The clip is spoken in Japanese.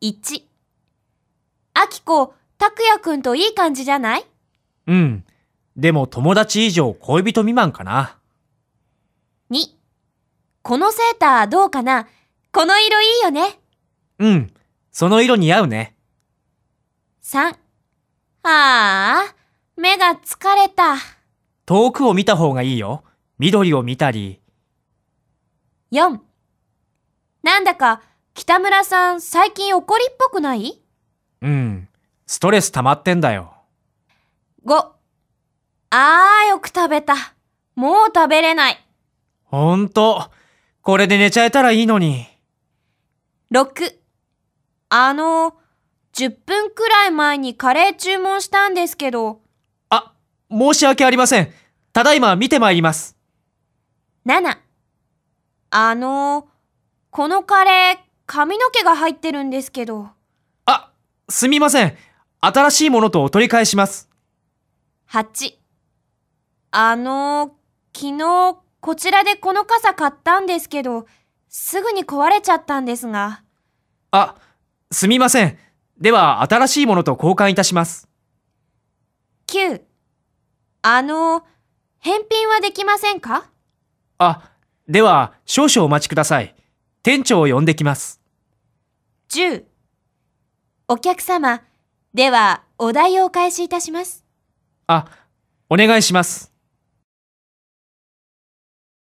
1、あきこ、たくやくんといい感じじゃない？うん。でも友達以上恋人未満かな。?2、このセーターどうかな？この色いいよね。うん。その色似合うね。3、ああ、目が疲れた。遠くを見た方がいいよ。緑を見たり。4、なんだか北村さん最近怒りっぽくない？うん。ストレス溜まってんだよ。?5、ああ、よく食べた。もう食べれない。ほんと。これで寝ちゃえたらいいのに。6、あの、10分くらい前にカレー注文したんですけど、あ、申し訳ありません。ただいま見てまいります。7、あの、このカレー髪の毛が入ってるんですけど、あ、すみません。新しいものとお取り替えします。8、あの、昨日こちらでこの傘買ったんですけど、すぐに壊れちゃったんですが、あ、すみません。では、新しいものと交換いたします。9、あの、返品はできませんか？あ、では、少々お待ちください。店長を呼んできます。10お客様、ではお題をお返しいたします。あ、お願いします。